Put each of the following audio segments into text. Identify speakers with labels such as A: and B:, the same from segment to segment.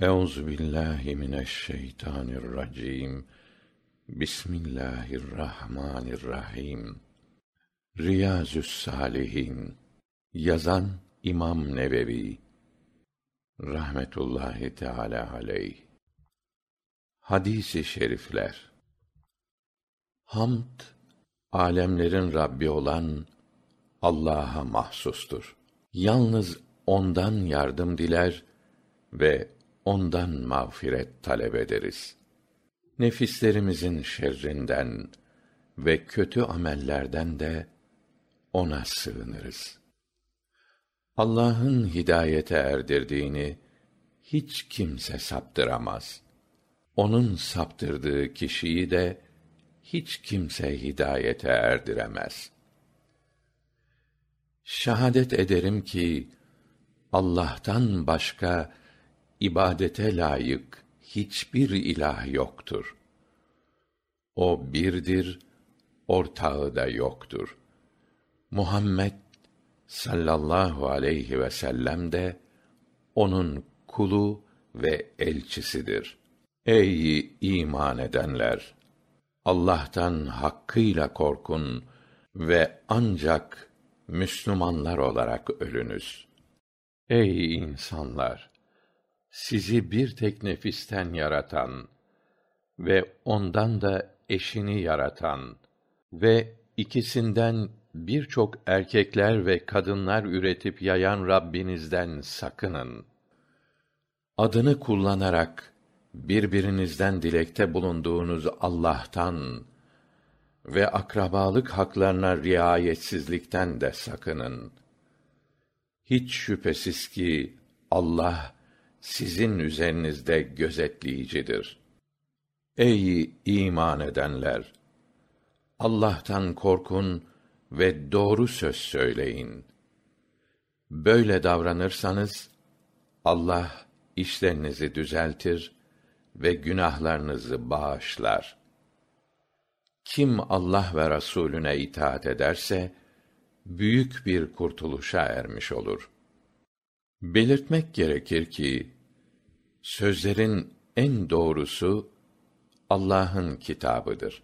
A: Euzu billahi mineşşeytanirracim. Bismillahirrahmanirrahim. Riyazü's Salihin. Yazan İmam Nevevi. Rahmetullahi Teala aleyh. Hadisi şerifler. Hamd alemlerin Rabbi olan Allah'a mahsustur. Yalnız ondan yardım diler ve ondan mağfiret talep ederiz. Nefislerimizin şerrinden ve kötü amellerden de ona sığınırız. Allah'ın hidayete erdirdiğini hiç kimse saptıramaz. Onun saptırdığı kişiyi de hiç kimse hidayete erdiremez. Şahadet ederim ki Allah'tan başka ibadete layık hiçbir ilah yoktur. O birdir, ortağı da yoktur. Muhammed sallallahu aleyhi ve sellem de onun kulu ve elçisidir. Ey iman edenler! Allah'tan hakkıyla korkun ve ancak Müslümanlar olarak ölünüz. Ey insanlar! Sizi bir tek nefisten yaratan ve ondan da eşini yaratan ve ikisinden birçok erkekler ve kadınlar üretip yayan Rabbinizden sakının. Adını kullanarak birbirinizden dilekte bulunduğunuz Allah'tan ve akrabalık haklarına riayetsizlikten de sakının. Hiç şüphesiz ki Allah sizin üzerinizde gözetleyicidir. Ey iman edenler! Allah'tan korkun ve doğru söz söyleyin. Böyle davranırsanız Allah işlerinizi düzeltir ve günahlarınızı bağışlar. Kim Allah ve Rasulüne itaat ederse büyük bir kurtuluşa ermiş olur. Belirtmek gerekir ki sözlerin en doğrusu Allah'ın kitabıdır.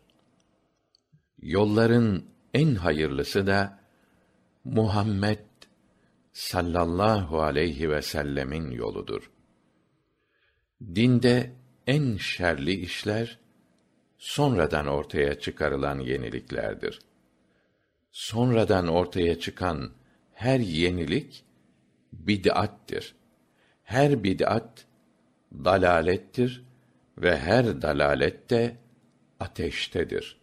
A: Yolların en hayırlısı da Muhammed sallallahu aleyhi ve sellemin yoludur. Dinde en şerli işler sonradan ortaya çıkarılan yeniliklerdir. Sonradan ortaya çıkan her yenilik bid'attir. Her bid'at dalalettir ve her dalalet de ateştedir.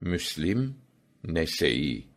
A: Müslim Nese'i